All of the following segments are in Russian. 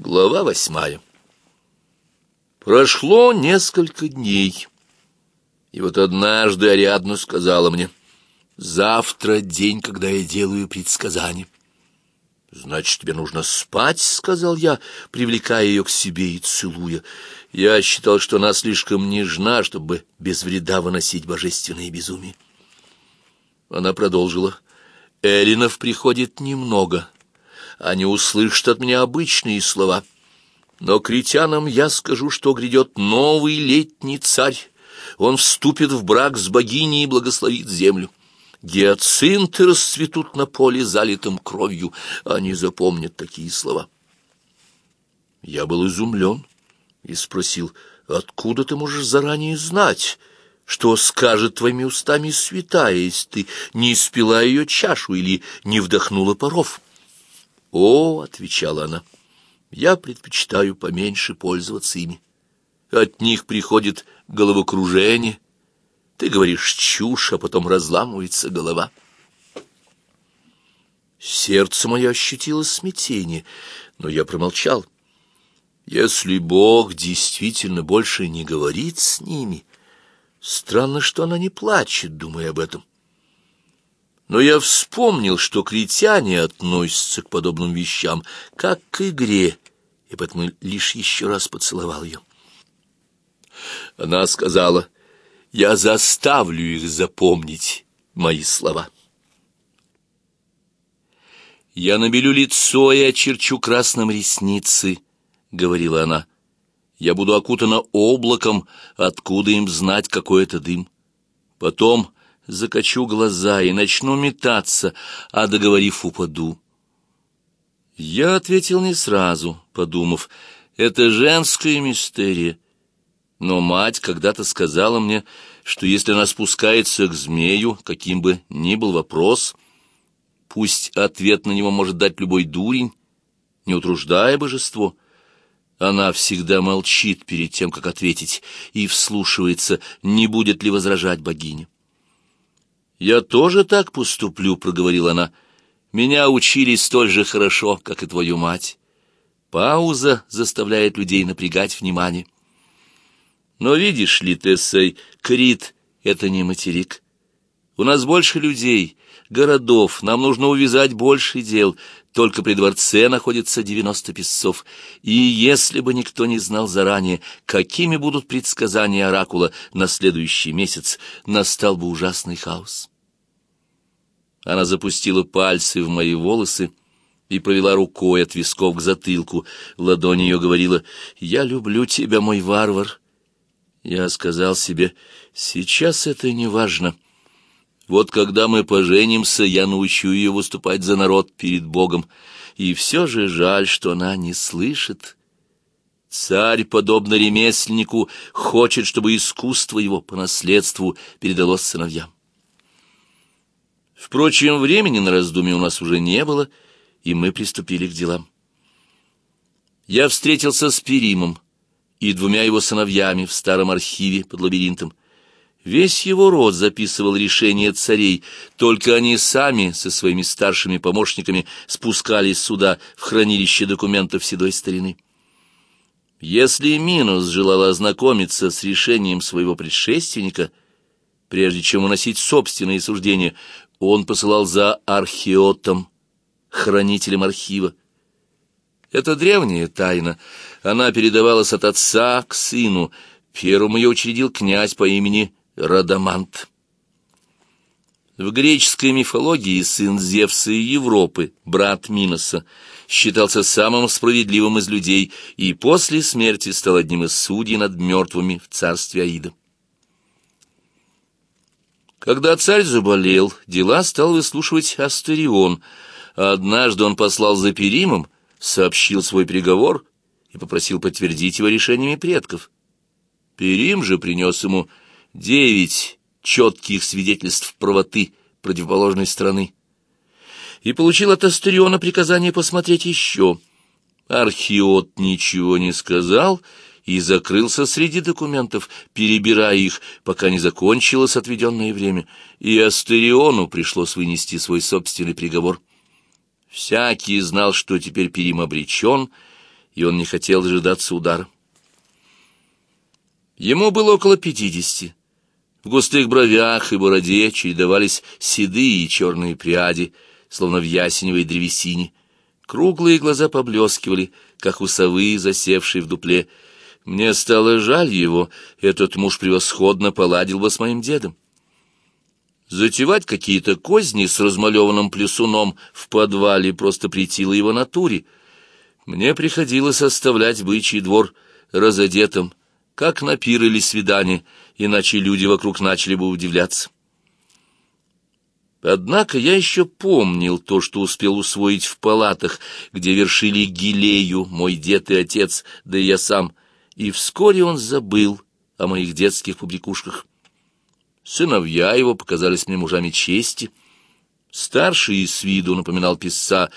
Глава восьмая. Прошло несколько дней, и вот однажды Ариадна сказала мне, «Завтра день, когда я делаю предсказания». «Значит, тебе нужно спать», — сказал я, привлекая ее к себе и целуя. Я считал, что она слишком нежна, чтобы без вреда выносить божественные безумие. Она продолжила, «Эллинов приходит немного, они услышат от меня обычные слова. Но критянам я скажу, что грядет новый летний царь. Он вступит в брак с богиней и благословит землю. Гиацинты расцветут на поле, залитым кровью. Они запомнят такие слова. Я был изумлен и спросил, откуда ты можешь заранее знать, что скажет твоими устами святая, если ты не испила ее чашу или не вдохнула паров? «О, — отвечала она, — я предпочитаю поменьше пользоваться ими. От них приходит головокружение. Ты говоришь чушь, а потом разламывается голова». Сердце мое ощутило смятение, но я промолчал. Если Бог действительно больше не говорит с ними, странно, что она не плачет, думая об этом. Но я вспомнил, что критяне относятся к подобным вещам, как к игре, и поэтому лишь еще раз поцеловал ее. Она сказала, «Я заставлю их запомнить мои слова». «Я набелю лицо и очерчу красным ресницы», — говорила она. «Я буду окутана облаком, откуда им знать, какой это дым. Потом закачу глаза и начну метаться, а, договорив, упаду. Я ответил не сразу, подумав, это женская мистерия. Но мать когда-то сказала мне, что если она спускается к змею, каким бы ни был вопрос, пусть ответ на него может дать любой дурень, не утруждая божество, она всегда молчит перед тем, как ответить, и вслушивается, не будет ли возражать богиня. «Я тоже так поступлю», — проговорила она. «Меня учили столь же хорошо, как и твою мать». Пауза заставляет людей напрягать внимание. Но видишь ли, Тессей, Крит — это не материк. У нас больше людей, городов, нам нужно увязать больше дел. Только при дворце находится девяносто песцов. И если бы никто не знал заранее, какими будут предсказания Оракула на следующий месяц, настал бы ужасный хаос. Она запустила пальцы в мои волосы и провела рукой от висков к затылку. Ладонь ее говорила «Я люблю тебя, мой варвар». Я сказал себе «Сейчас это не важно». Вот когда мы поженимся, я научу ее выступать за народ перед Богом. И все же жаль, что она не слышит. Царь, подобно ремесленнику, хочет, чтобы искусство его по наследству передалось сыновьям. Впрочем, времени на раздумье у нас уже не было, и мы приступили к делам. Я встретился с Перимом и двумя его сыновьями в старом архиве под лабиринтом. Весь его род записывал решения царей, только они сами со своими старшими помощниками спускались сюда, в хранилище документов седой старины. Если Минус желала ознакомиться с решением своего предшественника, прежде чем уносить собственные суждения, он посылал за археотом, хранителем архива. Это древняя тайна. Она передавалась от отца к сыну. Первым ее учредил князь по имени Радамант. В греческой мифологии сын Зевса и Европы, брат Миноса, считался самым справедливым из людей и после смерти стал одним из судей над мертвыми в царстве Аида. Когда царь заболел, дела стал выслушивать Астерион. Однажды он послал за Перимом, сообщил свой приговор и попросил подтвердить его решениями предков. Перим же принес ему девять четких свидетельств правоты противоположной страны и получил от Астериона приказание посмотреть еще. Архиот ничего не сказал и закрылся среди документов, перебирая их, пока не закончилось отведенное время, и Астериону пришлось вынести свой собственный приговор. Всякий знал, что теперь Перим обречен, и он не хотел дожидаться удара. Ему было около пятидесяти. В густых бровях и бороде чередовались седые и черные пряди, словно в ясеневой древесине. Круглые глаза поблескивали, как у совы, засевшей в дупле. Мне стало жаль его, этот муж превосходно поладил бы с моим дедом. Затевать какие-то козни с размалеванным плюсуном в подвале просто притило его натуре. Мне приходилось оставлять бычий двор разодетым, как на пир или свидание, иначе люди вокруг начали бы удивляться. Однако я еще помнил то, что успел усвоить в палатах, где вершили гилею мой дед и отец, да и я сам, и вскоре он забыл о моих детских побрякушках. Сыновья его показались мне мужами чести — Старший с виду напоминал писца,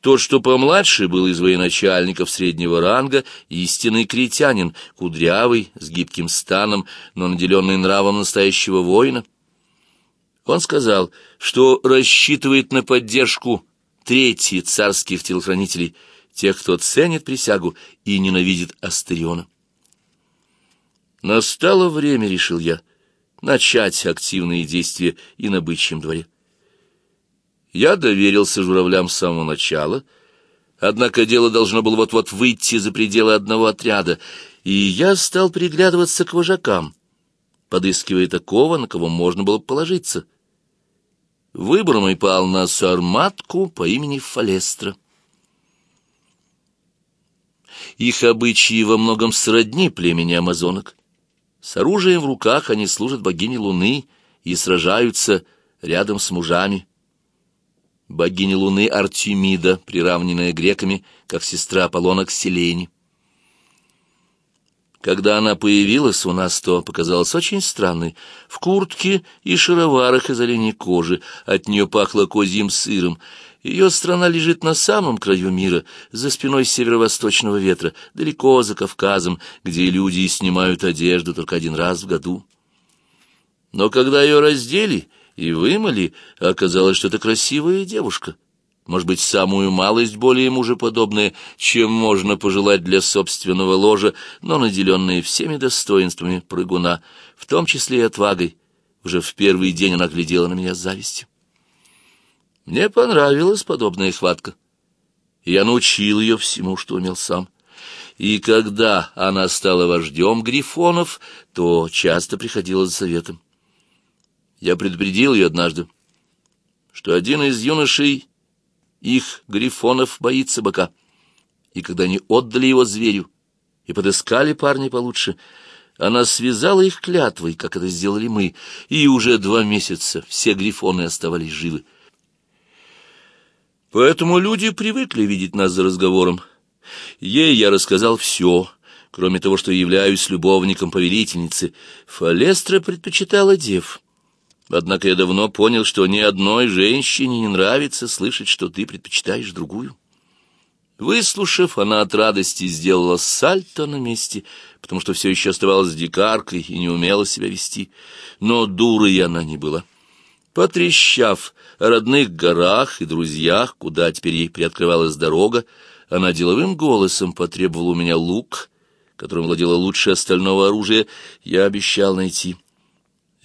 тот, что помладше, был из военачальников среднего ранга, истинный критянин, кудрявый, с гибким станом, но наделенный нравом настоящего воина. Он сказал, что рассчитывает на поддержку третьих царских телохранителей, тех, кто ценит присягу и ненавидит Астериона. Настало время, решил я, начать активные действия и на бычьем дворе. Я доверился журавлям с самого начала, однако дело должно было вот-вот выйти за пределы одного отряда, и я стал приглядываться к вожакам, подыскивая такого, на кого можно было положиться. Выбор мой пал на сарматку по имени Фалестра. Их обычаи во многом сродни племени амазонок. С оружием в руках они служат богине Луны и сражаются рядом с мужами богиня Луны Артемида, приравненная греками, как сестра Аполлона к Селене. Когда она появилась у нас, то показалась очень странной. В куртке и шароварах из оленей кожи, от нее пахло козьим сыром. Ее страна лежит на самом краю мира, за спиной северо-восточного ветра, далеко за Кавказом, где люди снимают одежду только один раз в году. Но когда ее раздели и вымыли, оказалось, что это красивая девушка. Может быть, самую малость более мужеподобная, чем можно пожелать для собственного ложа, но наделенная всеми достоинствами прыгуна, в том числе и отвагой. Уже в первый день она глядела на меня с завистью. Мне понравилась подобная хватка. Я научил ее всему, что умел сам. И когда она стала вождем грифонов, то часто приходила за советом. Я предупредил ее однажды, что один из юношей их, грифонов, боится быка. И когда они отдали его зверю и подыскали парня получше, она связала их клятвой, как это сделали мы, и уже два месяца все грифоны оставались живы. Поэтому люди привыкли видеть нас за разговором. Ей я рассказал все, кроме того, что являюсь любовником повелительницы. Фалестра предпочитала дев. Однако я давно понял, что ни одной женщине не нравится слышать, что ты предпочитаешь другую. Выслушав, она от радости сделала сальто на месте, потому что все еще оставалась дикаркой и не умела себя вести. Но дурой она не была. Потрещав о родных горах и друзьях, куда теперь ей приоткрывалась дорога, она деловым голосом потребовала у меня лук, которым владела лучше остального оружия, я обещал найти.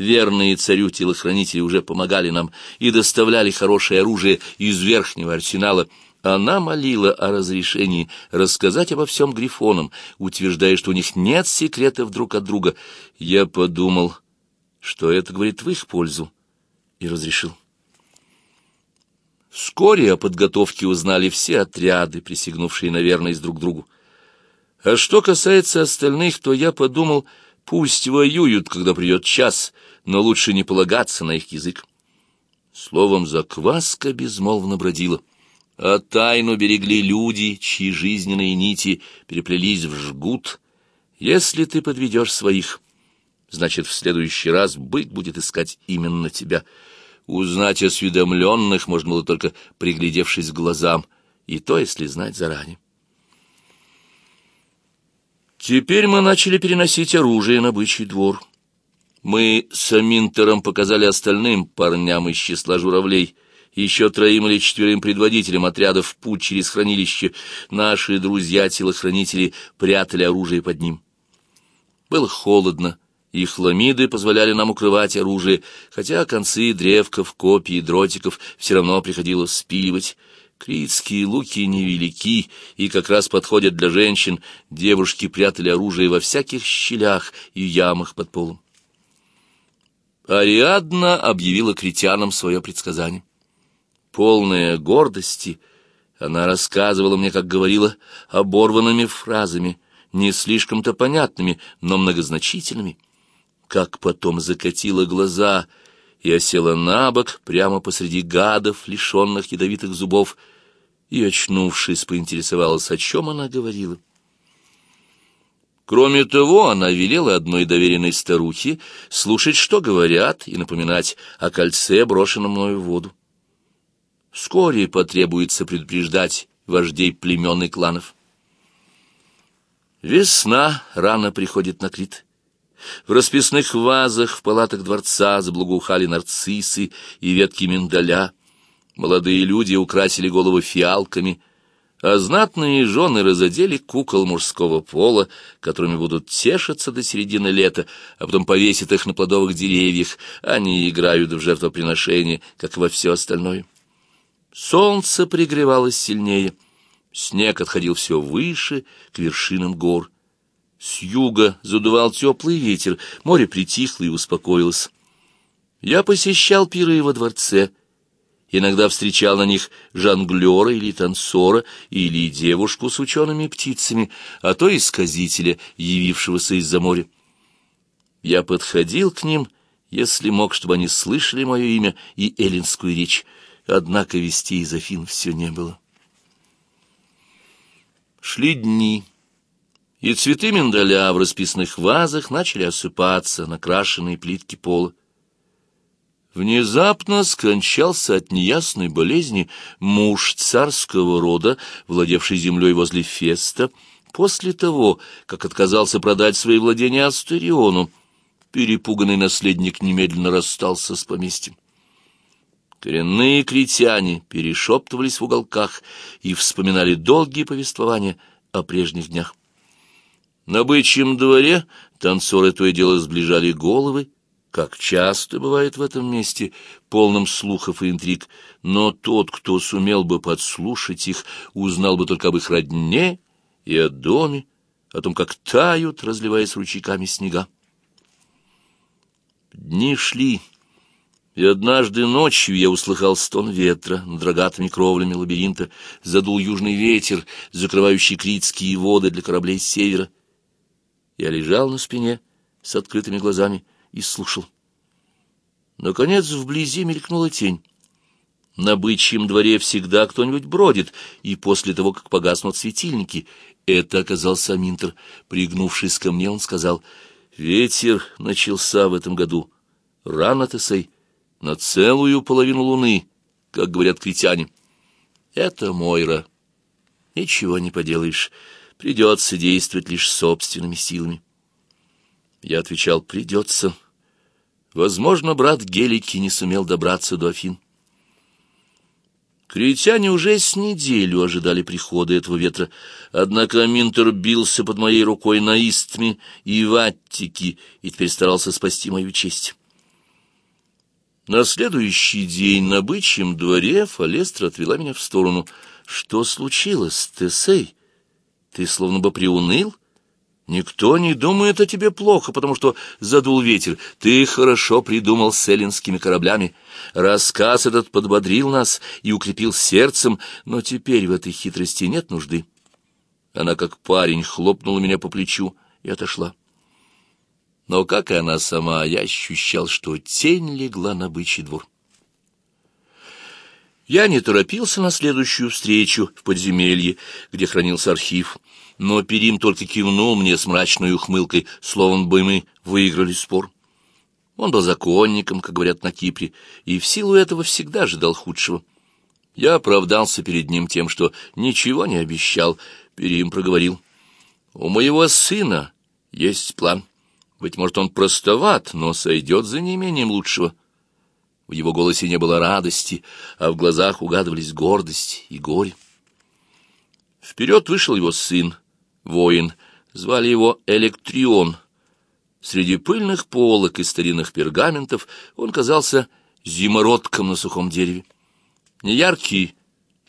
Верные царю телохранители уже помогали нам и доставляли хорошее оружие из верхнего арсенала. Она молила о разрешении рассказать обо всем грифонам, утверждая, что у них нет секретов друг от друга. Я подумал, что это говорит в их пользу, и разрешил. Вскоре о подготовке узнали все отряды, присягнувшие на верность друг другу. А что касается остальных, то я подумал, пусть воюют, когда придет час — но лучше не полагаться на их язык. Словом, закваска безмолвно бродила, а тайну берегли люди, чьи жизненные нити переплелись в жгут. Если ты подведешь своих, значит, в следующий раз бык будет искать именно тебя. Узнать осведомленных можно было только приглядевшись глазам, и то, если знать заранее. Теперь мы начали переносить оружие на бычий двор. Мы с Аминтером показали остальным парням из числа журавлей еще троим или четверым предводителям отрядов путь через хранилище. Наши друзья-телохранители прятали оружие под ним. Было холодно, и хламиды позволяли нам укрывать оружие, хотя концы древков, копий и дротиков все равно приходилось спиливать. Критские луки невелики и как раз подходят для женщин. Девушки прятали оружие во всяких щелях и ямах под полом. Ариадна объявила критянам свое предсказание. Полная гордости, она рассказывала мне, как говорила, оборванными фразами, не слишком-то понятными, но многозначительными. Как потом закатила глаза и осела на бок прямо посреди гадов, лишенных ядовитых зубов, и, очнувшись, поинтересовалась, о чем она говорила. Кроме того, она велела одной доверенной старухе слушать, что говорят, и напоминать о кольце, брошенном мною в воду. Вскоре потребуется предупреждать вождей племен и кланов. Весна рано приходит на Крит. В расписных вазах в палатах дворца заблугухали нарциссы и ветки миндаля. Молодые люди украсили головы фиалками — а знатные жены разодели кукол мужского пола, которыми будут тешиться до середины лета, а потом повесят их на плодовых деревьях. Они играют в жертвоприношение, как во все остальное. Солнце пригревалось сильнее, снег отходил все выше, к вершинам гор. С юга задувал теплый ветер, море притихло и успокоилось. Я посещал пиры во дворце — Иногда встречал на них жонглера или танцора, или девушку с учеными птицами, а то и сказителя, явившегося из-за моря. Я подходил к ним, если мог, чтобы они слышали мое имя и эллинскую речь, однако вести из Афин все не было. Шли дни, и цветы миндаля в расписных вазах начали осыпаться на крашеные плитки пола. Внезапно скончался от неясной болезни муж царского рода, владевший землей возле Феста, после того, как отказался продать свои владения Астериону. Перепуганный наследник немедленно расстался с поместьем. Коренные критяне перешептывались в уголках и вспоминали долгие повествования о прежних днях. На бычьем дворе танцоры то и дело сближали головы, как часто бывает в этом месте, полном слухов и интриг, но тот, кто сумел бы подслушать их, узнал бы только об их родне и о доме, о том, как тают, разливаясь ручейками снега. Дни шли, и однажды ночью я услыхал стон ветра над рогатыми кровлями лабиринта, задул южный ветер, закрывающий критские воды для кораблей с севера. Я лежал на спине с открытыми глазами, и слушал. Наконец вблизи мелькнула тень. На бычьем дворе всегда кто-нибудь бродит, и после того, как погаснут светильники, это оказался Аминтер. Пригнувшись ко мне, он сказал, «Ветер начался в этом году. Рано, Тесей, на целую половину луны, как говорят критяне. Это Мойра. Ничего не поделаешь, придется действовать лишь собственными силами». Я отвечал, придется. Возможно, брат Гелики не сумел добраться до Афин. Критяне уже с неделю ожидали прихода этого ветра, однако Минтер бился под моей рукой на истме и в Аттике и теперь старался спасти мою честь. На следующий день на бычьем дворе Фалестра отвела меня в сторону. «Что случилось, Тесей? Ты словно бы приуныл?» Никто не думает о тебе плохо, потому что задул ветер. Ты хорошо придумал с эллинскими кораблями. Рассказ этот подбодрил нас и укрепил сердцем, но теперь в этой хитрости нет нужды. Она, как парень, хлопнула меня по плечу и отошла. Но, как и она сама, я ощущал, что тень легла на бычий двор. Я не торопился на следующую встречу в подземелье, где хранился архив но Перим только кивнул мне с мрачной ухмылкой, словно бы мы выиграли спор. Он был законником, как говорят на Кипре, и в силу этого всегда ожидал худшего. Я оправдался перед ним тем, что ничего не обещал. Перим проговорил. «У моего сына есть план. Быть может, он простоват, но сойдет за неимением лучшего. В его голосе не было радости, а в глазах угадывались гордость и горе. Вперед вышел его сын, воин. Звали его Электрион. Среди пыльных полок и старинных пергаментов он казался зимородком на сухом дереве. Неяркий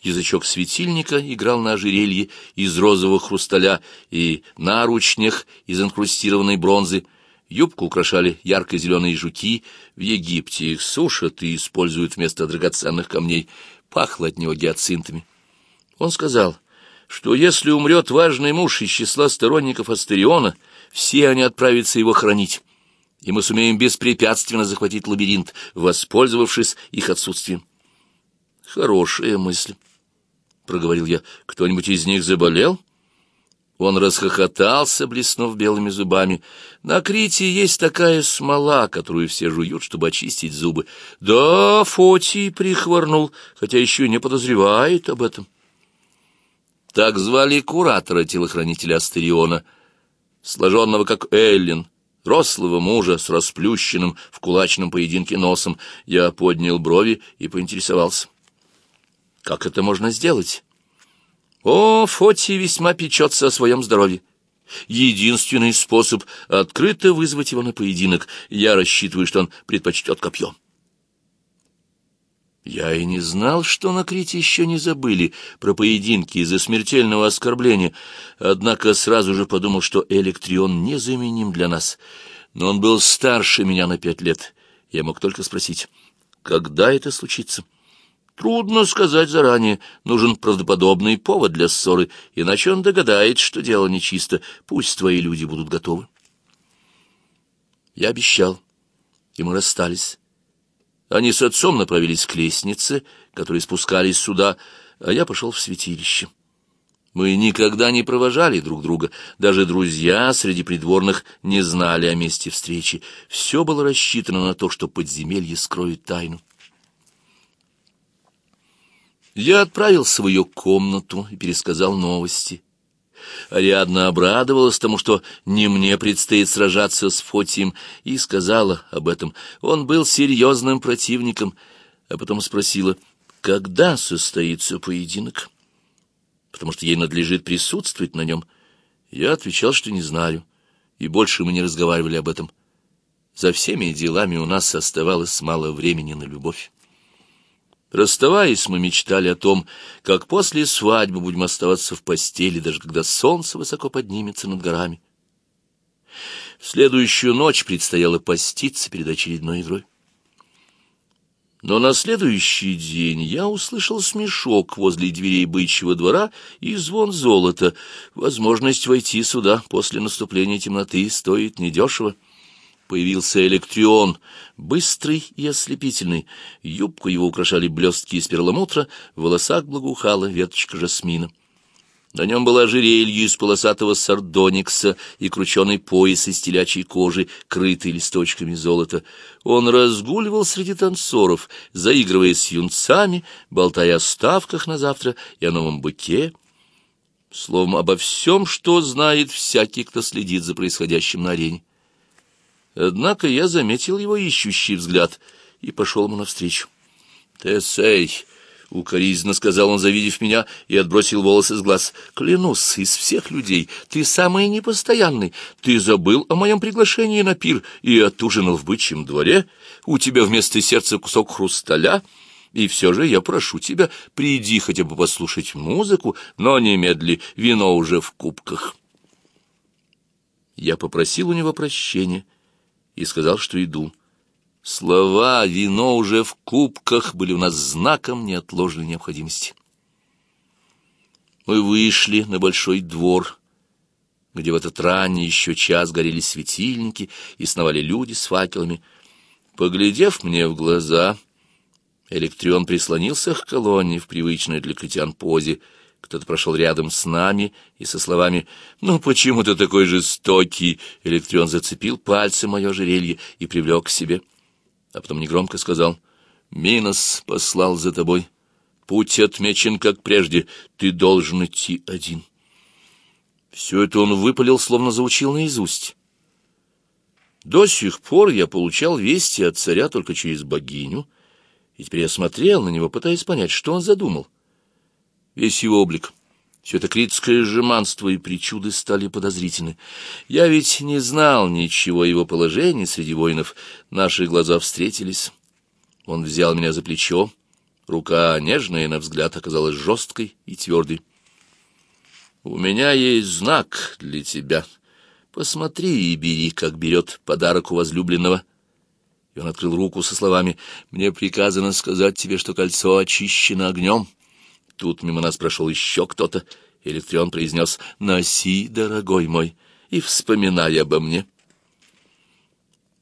язычок светильника играл на ожерелье из розового хрусталя и наручнях из инкрустированной бронзы. Юбку украшали ярко-зеленые жуки. В Египте их сушат и используют вместо драгоценных камней. Пахло от него гиацинтами. Он сказал, что если умрет важный муж из числа сторонников Астериона, все они отправятся его хранить, и мы сумеем беспрепятственно захватить лабиринт, воспользовавшись их отсутствием. Хорошая мысль, — проговорил я. Кто-нибудь из них заболел? Он расхохотался, блеснув белыми зубами. На Крите есть такая смола, которую все жуют, чтобы очистить зубы. Да, Фотий прихворнул, хотя еще не подозревает об этом. Так звали куратора-телохранителя Астериона, сложенного как Эллин, рослого мужа с расплющенным в кулачном поединке носом. Я поднял брови и поинтересовался. Как это можно сделать? О, Фотий весьма печется о своем здоровье. Единственный способ — открыто вызвать его на поединок. Я рассчитываю, что он предпочтет копье. Я и не знал, что на Крите еще не забыли про поединки из-за смертельного оскорбления, однако сразу же подумал, что Электрион незаменим для нас. Но он был старше меня на пять лет. Я мог только спросить, когда это случится? Трудно сказать заранее. Нужен правдоподобный повод для ссоры, иначе он догадается, что дело нечисто. Пусть твои люди будут готовы. Я обещал, и мы расстались. Они с отцом направились к лестнице, которые спускались сюда, а я пошел в святилище. Мы никогда не провожали друг друга, даже друзья среди придворных не знали о месте встречи. Все было рассчитано на то, что подземелье скроет тайну. Я отправил свою комнату и пересказал новости. Ариадна обрадовалась тому, что не мне предстоит сражаться с Фотием, и сказала об этом. Он был серьезным противником, а потом спросила, когда состоится поединок, потому что ей надлежит присутствовать на нем. Я отвечал, что не знаю, и больше мы не разговаривали об этом. За всеми делами у нас оставалось мало времени на любовь. Расставаясь, мы мечтали о том, как после свадьбы будем оставаться в постели, даже когда солнце высоко поднимется над горами. В следующую ночь предстояло поститься перед очередной игрой. Но на следующий день я услышал смешок возле дверей бычьего двора и звон золота. Возможность войти сюда после наступления темноты стоит недешево появился электрион, быстрый и ослепительный. Юбку его украшали блестки из перламутра, в волосах благоухала веточка жасмина. На нем была ожерелье из полосатого сардоникса и крученый пояс из телячьей кожи, крытый листочками золота. Он разгуливал среди танцоров, заигрывая с юнцами, болтая о ставках на завтра и о новом быке. Словом, обо всем, что знает всякий, кто следит за происходящим на арене. Однако я заметил его ищущий взгляд и пошел ему навстречу. «Тесей!» — укоризненно сказал он, завидев меня, и отбросил волосы с глаз. «Клянусь, из всех людей ты самый непостоянный. Ты забыл о моем приглашении на пир и отужинал в бычьем дворе. У тебя вместо сердца кусок хрусталя». И все же я прошу тебя, приди хотя бы послушать музыку, но немедли, вино уже в кубках. Я попросил у него прощения и сказал, что иду. Слова «вино уже в кубках» были у нас знаком неотложной необходимости. Мы вышли на большой двор, где в этот ранний еще час горели светильники и сновали люди с факелами. Поглядев мне в глаза, Электрион прислонился к колонне в привычной для критян позе, кто-то прошел рядом с нами, и со словами «Ну, почему ты такой жестокий?» Электрион зацепил пальцем мое ожерелье и привлек к себе. А потом негромко сказал «Минос послал за тобой. Путь отмечен, как прежде. Ты должен идти один». Все это он выпалил, словно заучил наизусть. До сих пор я получал вести от царя только через богиню, и теперь я смотрел на него, пытаясь понять, что он задумал. Весь его облик, все это критское жеманство и причуды стали подозрительны. Я ведь не знал ничего о его положении среди воинов. Наши глаза встретились. Он взял меня за плечо. Рука, нежная на взгляд, оказалась жесткой и твердой. «У меня есть знак для тебя. Посмотри и бери, как берет подарок у возлюбленного». И он открыл руку со словами «Мне приказано сказать тебе, что кольцо очищено огнем». Тут мимо нас прошел еще кто-то. Электрион произнес «Носи, дорогой мой, и вспоминай обо мне».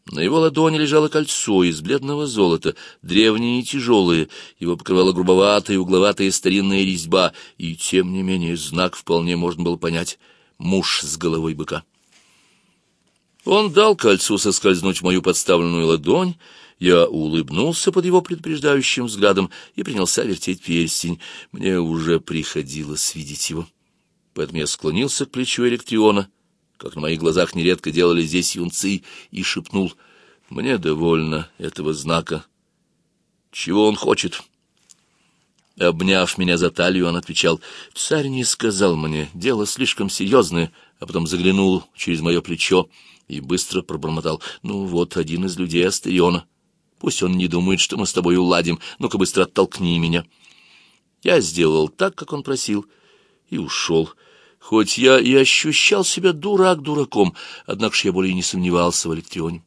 На его ладони лежало кольцо из бледного золота, древнее и тяжелое, его покрывала грубоватая угловатая старинная резьба, и, тем не менее, знак вполне можно было понять — муж с головой быка. Он дал кольцу соскользнуть в мою подставленную ладонь, я улыбнулся под его предупреждающим взглядом и принялся вертеть перстень. Мне уже приходилось видеть его. Поэтому я склонился к плечу Электриона, как на моих глазах нередко делали здесь юнцы, и шепнул «Мне довольно этого знака. Чего он хочет?» Обняв меня за талию, он отвечал «Царь не сказал мне, дело слишком серьезное», а потом заглянул через мое плечо и быстро пробормотал «Ну вот, один из людей Астериона». Пусть он не думает, что мы с тобой уладим. Ну-ка быстро оттолкни меня. Я сделал так, как он просил, и ушел. Хоть я и ощущал себя дурак дураком, однако ж я более не сомневался в Электрионе.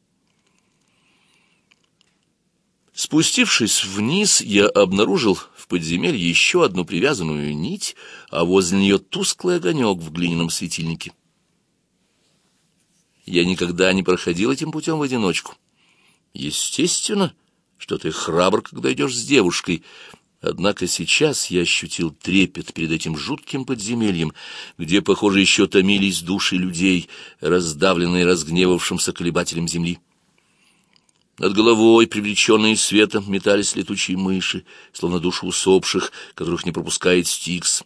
Спустившись вниз, я обнаружил в подземелье еще одну привязанную нить, а возле нее тусклый огонек в глиняном светильнике. Я никогда не проходил этим путем в одиночку. Естественно, что ты храбр, когда идешь с девушкой. Однако сейчас я ощутил трепет перед этим жутким подземельем, где, похоже, еще томились души людей, раздавленные разгневавшимся колебателем земли. Над головой, привлеченные светом, метались летучие мыши, словно души усопших, которых не пропускает Стикс.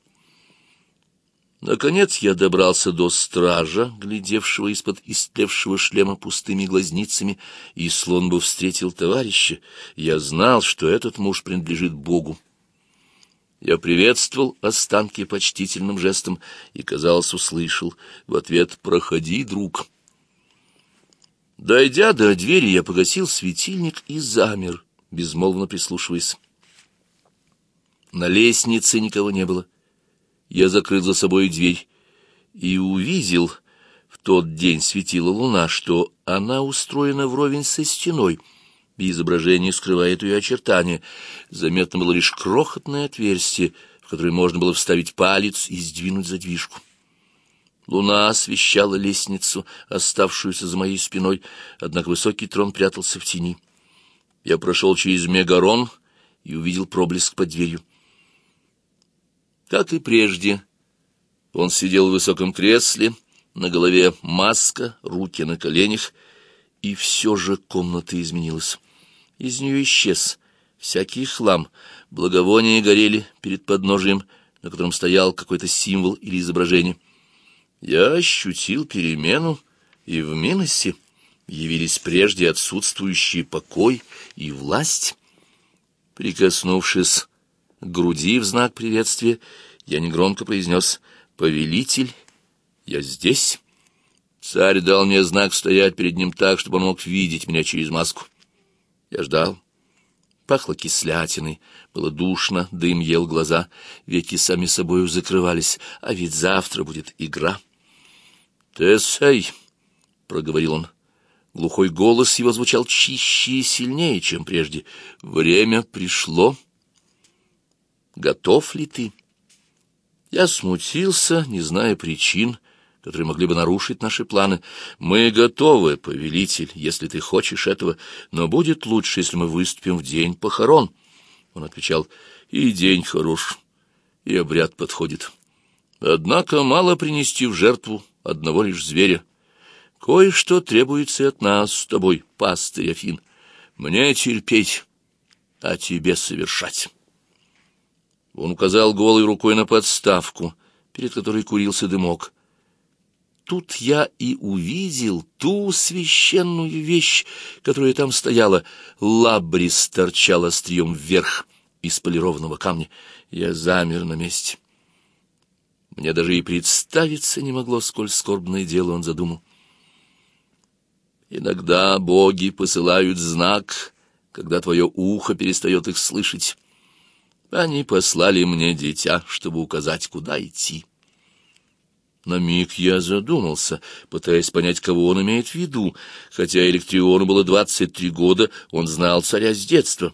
Наконец я добрался до стража, глядевшего из-под истлевшего шлема пустыми глазницами, и слон бы встретил товарища. Я знал, что этот муж принадлежит Богу. Я приветствовал останки почтительным жестом и, казалось, услышал в ответ «Проходи, друг». Дойдя до двери, я погасил светильник и замер, безмолвно прислушиваясь. На лестнице никого не было. Я закрыл за собой дверь и увидел, в тот день светила луна, что она устроена вровень со стеной, и изображение скрывает ее очертания. Заметно было лишь крохотное отверстие, в которое можно было вставить палец и сдвинуть задвижку. Луна освещала лестницу, оставшуюся за моей спиной, однако высокий трон прятался в тени. Я прошел через мегарон и увидел проблеск под дверью. Как и прежде, он сидел в высоком кресле, на голове маска, руки на коленях, и все же комната изменилась. Из нее исчез всякий хлам, благовония горели перед подножием, на котором стоял какой-то символ или изображение. Я ощутил перемену, и в Миносе явились прежде отсутствующие покой и власть. Прикоснувшись к груди в знак приветствия, я негромко произнес «Повелитель, я здесь». Царь дал мне знак стоять перед ним так, чтобы он мог видеть меня через маску. Я ждал. Пахло кислятиной, было душно, дым ел глаза, веки сами собою закрывались, а ведь завтра будет игра. «Тесей», — проговорил он, — глухой голос его звучал чище и сильнее, чем прежде. «Время пришло». Готов ли ты? Я смутился, не зная причин, которые могли бы нарушить наши планы. Мы готовы, повелитель, если ты хочешь этого, но будет лучше, если мы выступим в день похорон. Он отвечал, и день хорош, и обряд подходит. Однако мало принести в жертву одного лишь зверя. Кое-что требуется от нас с тобой, пастырь Афин. Мне терпеть, а тебе совершать. Он указал голой рукой на подставку, перед которой курился дымок. тут я и увидел ту священную вещь, которая там стояла. Лабрис торчал острием вверх из полированного камня. Я замер на месте. Мне даже и представиться не могло, сколь скорбное дело он задумал. Иногда боги посылают знак, когда твое ухо перестает их слышать. Они послали мне дитя, чтобы указать, куда идти. На миг я задумался, пытаясь понять, кого он имеет в виду. Хотя Электриону было двадцать три года, он знал царя с детства.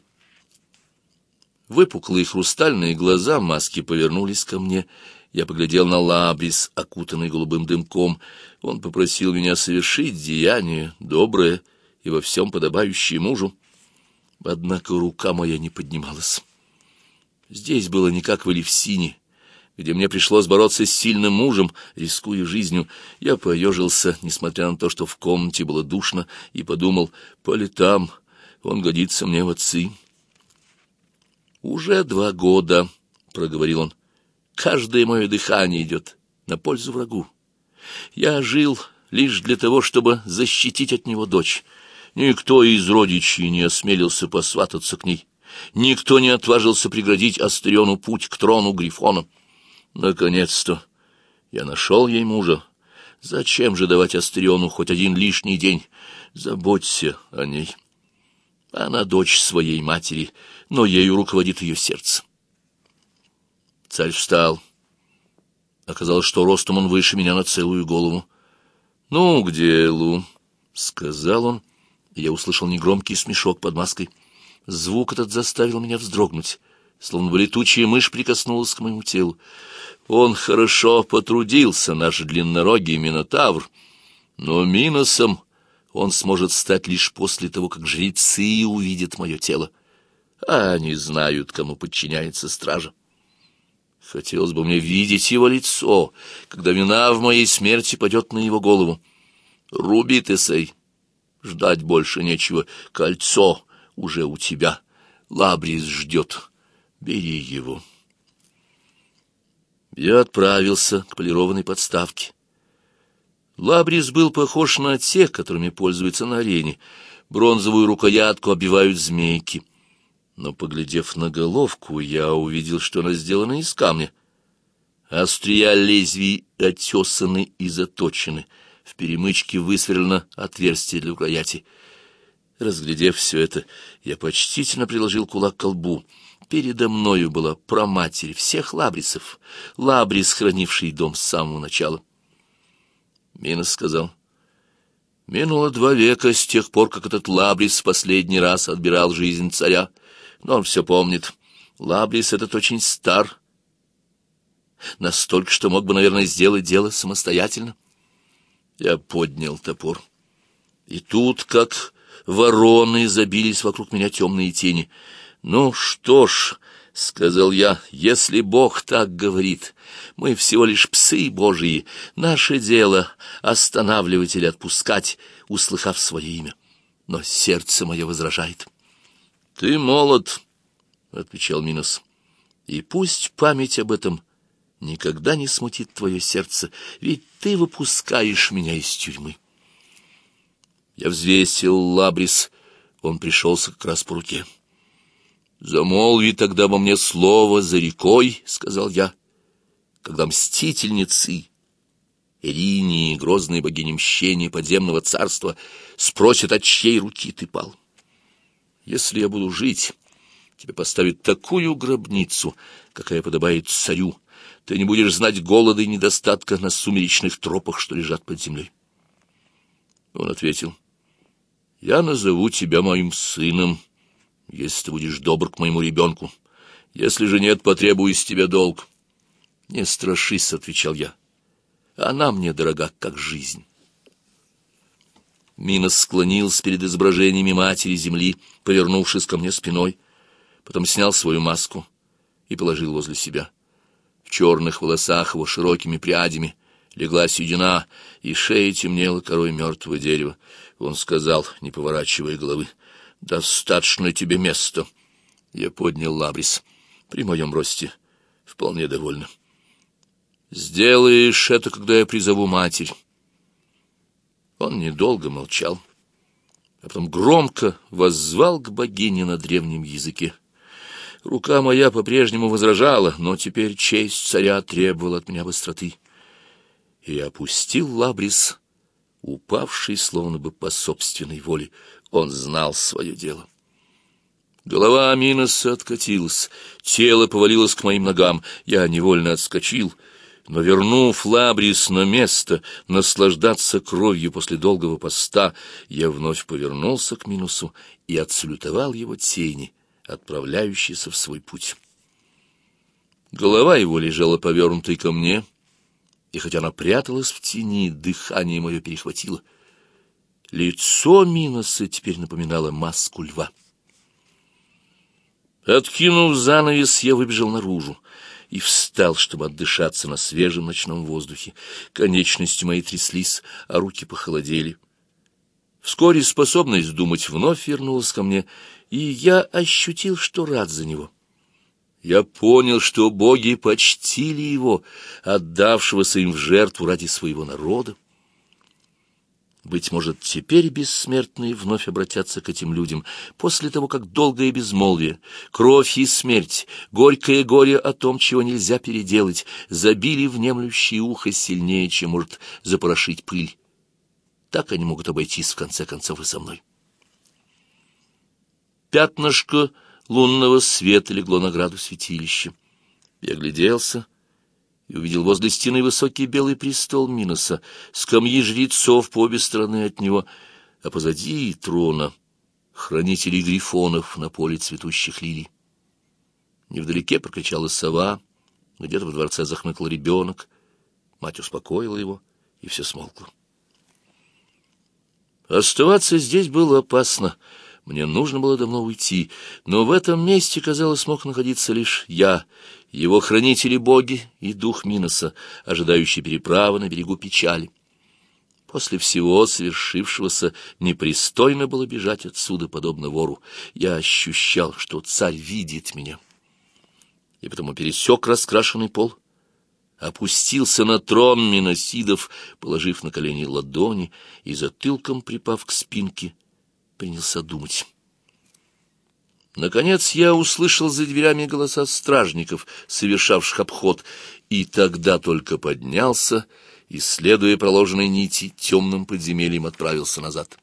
Выпуклые хрустальные глаза маски повернулись ко мне. Я поглядел на лабрис, окутанный голубым дымком. Он попросил меня совершить деяние доброе и во всем подобающее мужу. Однако рука моя не поднималась. Здесь было не как в Элевсине, где мне пришлось бороться с сильным мужем, рискуя жизнью. Я поежился, несмотря на то, что в комнате было душно, и подумал, по летам он годится мне в отцы. «Уже два года», — проговорил он, — «каждое мое дыхание идет на пользу врагу. Я жил лишь для того, чтобы защитить от него дочь. Никто из родичей не осмелился посвататься к ней». Никто не отважился преградить Астериону путь к трону Грифона. Наконец-то я нашел ей мужа. Зачем же давать Астериону хоть один лишний день? Заботься о ней. Она дочь своей матери, но ею руководит ее сердце. Царь встал. Оказалось, что ростом он выше меня на целую голову. «Ну, к делу», — сказал он, и я услышал негромкий смешок под маской — Звук этот заставил меня вздрогнуть, словно бы летучая мышь прикоснулась к моему телу. Он хорошо потрудился, наш длиннорогий Минотавр, но Миносом он сможет стать лишь после того, как жрецы увидят мое тело, а они знают, кому подчиняется стража. Хотелось бы мне видеть его лицо, когда вина в моей смерти падет на его голову. Руби, Тесей, ждать больше нечего, кольцо — уже у тебя. Лабрис ждет. Бери его. Я отправился к полированной подставке. Лабрис был похож на тех, которыми пользуются на арене. Бронзовую рукоятку обивают змейки. Но, поглядев на головку, я увидел, что она сделана из камня. Острия лезвий отесаны и заточены. В перемычке высверлено отверстие для рукояти. Разглядев все это, я почтительно приложил кулак к колбу. Передо мною была проматерь всех лабрисов, лабрис, хранивший дом с самого начала. Минос сказал, «Минуло два века с тех пор, как этот лабрис в последний раз отбирал жизнь царя, но он все помнит. Лабрис этот очень стар, настолько, что мог бы, наверное, сделать дело самостоятельно». Я поднял топор. И тут, как вороны забились вокруг меня темные тени. «Ну что ж», — сказал я, — «если Бог так говорит, мы всего лишь псы Божьи, наше дело — останавливать или отпускать, услыхав свое имя. Но сердце мое возражает». «Ты молод», — отвечал Минус, — «и пусть память об этом никогда не смутит твое сердце, ведь ты выпускаешь меня из тюрьмы». Я взвесил лабрис, он пришелся как раз по руке. «Замолви тогда во мне слово за рекой», — сказал я, — «когда мстительницы, Иринии, грозные богини мщения подземного царства, спросят, от чьей руки ты пал. Если я буду жить, тебе поставят такую гробницу, какая подобает царю, ты не будешь знать голода и недостатка на сумеречных тропах, что лежат под землей». Он ответил, — я назову тебя моим сыном, если ты будешь добр к моему ребенку. Если же нет, потребую с тебя долг. Не страшись, — отвечал я. Она мне дорога, как жизнь. Минос склонился перед изображениями матери земли, повернувшись ко мне спиной, потом снял свою маску и положил возле себя. В черных волосах его широкими прядями легла седина, и шея темнела корой мертвого дерева. Он сказал, не поворачивая головы, «Достаточно тебе места». Я поднял лабрис. При моем росте вполне довольно. «Сделаешь это, когда я призову матерь. Он недолго молчал, а потом громко воззвал к богине на древнем языке. Рука моя по-прежнему возражала, но теперь честь царя требовала от меня быстроты. И опустил Лабрис, упавший словно бы по собственной воле. Он знал свое дело. Голова Миноса откатилась, тело повалилось к моим ногам. Я невольно отскочил, но, вернув Лабрис на место, наслаждаться кровью после долгого поста, я вновь повернулся к Минусу и отсалютовал его тени, отправляющейся в свой путь. Голова его лежала повернутой ко мне, и хотя она пряталась в тени, дыхание мое перехватило. Лицо Миноса теперь напоминало маску льва. Откинув занавес, я выбежал наружу и встал, чтобы отдышаться на свежем ночном воздухе. Конечности мои тряслись, а руки похолодели. Вскоре способность думать вновь вернулась ко мне, и я ощутил, что рад за него. Я понял, что боги почтили его, отдавшегося им в жертву ради своего народа. Быть может, теперь бессмертные вновь обратятся к этим людям, после того, как долгое безмолвие, кровь и смерть, горькое горе о том, чего нельзя переделать, забили внемлющие ухо сильнее, чем может запорошить пыль. Так они могут обойтись, в конце концов, и со мной. Пятнышко лунного света легло на граду святилища. Я гляделся и увидел возле стены высокий белый престол Миноса, скамьи жрецов по обе стороны от него, а позади трона хранителей грифонов на поле цветущих лилий. Невдалеке прокричала сова, где-то во дворце захныкал ребенок. Мать успокоила его, и все смолкло. Оставаться здесь было опасно. Мне нужно было давно уйти, но в этом месте, казалось, мог находиться лишь я, его хранители-боги и дух Миноса, ожидающий переправы на берегу печали. После всего совершившегося непристойно было бежать отсюда, подобно вору. Я ощущал, что царь видит меня. И потому пересек раскрашенный пол, опустился на трон Миносидов, положив на колени ладони и затылком припав к спинке, принялся думать. Наконец я услышал за дверями голоса стражников, совершавших обход, и тогда только поднялся и, следуя проложенной нити, темным подземельем отправился назад.